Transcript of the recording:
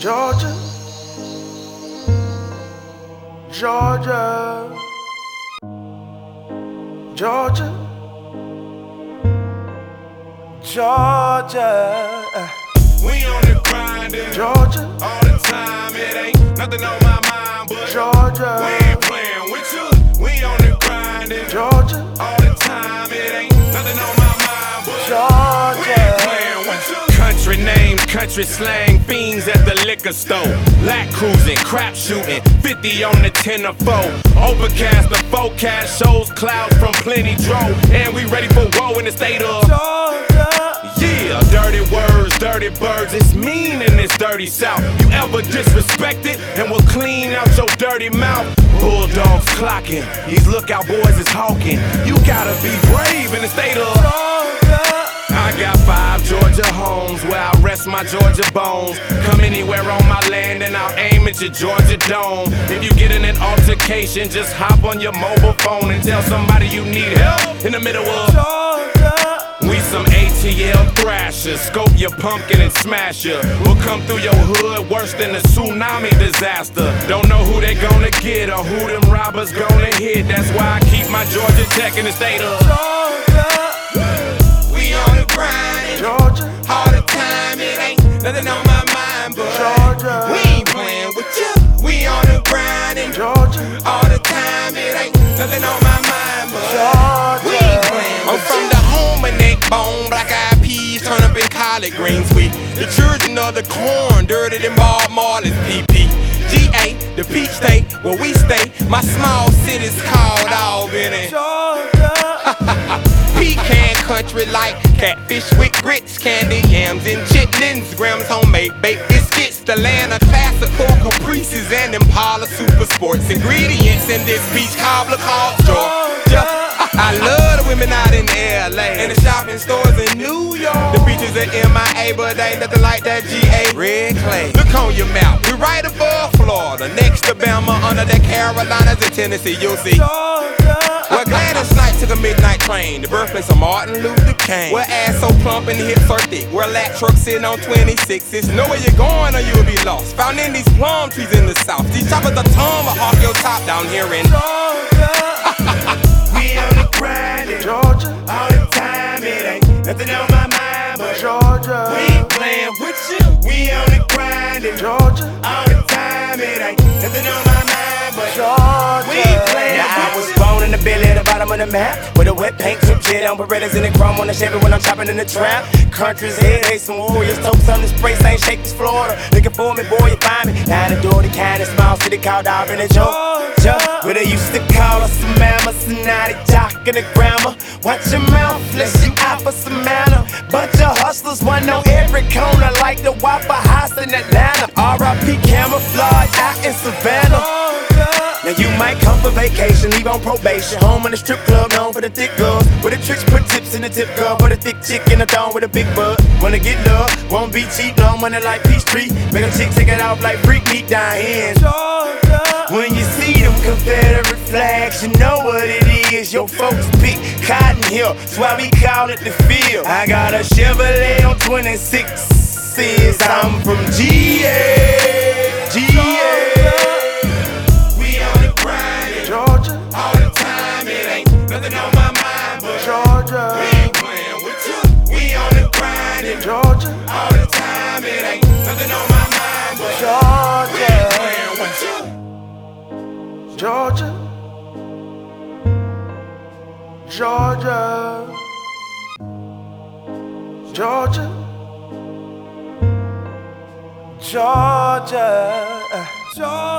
Georgia, Georgia, Georgia, Georgia, We on the grind Georgia, all the time. It ain't nothing on my mind, but Georgia, we ain't playing with you. We on the grind Georgia, Country slang, fiends at the liquor store. Lack cruising, crap shooting, 50 on the 10 or 4. Overcast, the forecast shows clouds from plenty drove. And we ready for war in the state of. Yeah, dirty words, dirty birds. It's mean in this dirty south. You ever disrespect it, and we'll clean out your dirty mouth. Bulldogs clocking, these lookout boys is hawking. You gotta be brave in the state of. I got five Georgia homes my Georgia bones. Come anywhere on my land and I'll aim at your Georgia dome. If you get in an altercation, just hop on your mobile phone and tell somebody you need help in the middle of. Georgia. We some ATL thrashers. Scope your pumpkin and smash ya. We'll come through your hood worse than a tsunami disaster. Don't know who they gonna get or who them robbers gonna hit. That's why I keep my Georgia Tech in the state of. We nothing on my mind, but Georgia. we ain't playing with you. We on the grind Georgia, all the time. It ain't nothing on my mind, but Georgia. we ain't playing. I'm from the home of neck bone, black eyed peas turn up in collard greens. We the children of the corn, dirty than Bob Marley's PP. GA, the peach state where we stay. My small city's called Albany. Pecan country like catfish with grits, candy yams and chitlins, grams homemade baked biscuits, the land of classical caprices and Impala super sports ingredients in this beach cobbler called Georgia. I love the women out in LA and the shopping stores in New York. The beaches are MIA, but ain't nothing like that GA red clay. Look on your mouth, we right above Florida, next to Bama, under the Carolinas and Tennessee. You'll see. Well, Gladys Knight took a midnight train, the birthplace of Martin Luther King. Where ass so plump and hips are thick, where lat truck sitting on 26s. Know where you're going or you'll be lost. Found in these plum trees in the south. These choppers are ton will hawk your top down here in. Georgia. we on the grind, and Georgia, all the time. It ain't nothing on my mind, but Georgia, we ain't playing with you. We on the grind, and Georgia, all the the bottom of the map With a wet paint, some jet on Berettas and the chrome on the Chevy when I'm chopping in the trap. Country's head, hey, some warriors, toast on the spray, St. Shakers, Florida. Looking for me, boy, you find me. Down the door, the kind of small city called Auburn and Georgia. Where they used to call us some mamas And now they jocking the grammar Watch your mouth, flesh you out for some manner Bunch of hustlers, one on every corner Like the Waffle House in Atlanta. R.I.P. camouflage out in Savannah vacation, leave on probation. Home in the strip club, known for the thick girls. Where the tricks put tips in the tip girl. Put a thick chick in the thong with a big butt. Wanna get love, won't be cheap, no money like Peace Peachtree. Make a chick take it off like freak meat down here. When you see them Confederate flags, you know what it is. Your folks pick Cotton Hill, that's why we call it the field. I got a Chevrolet on 26. I'm from GA. GA. All the time. It ain't nothing on my mind, but Georgia, ain't playing with you. Georgia, Georgia, Georgia, Georgia, Georgia.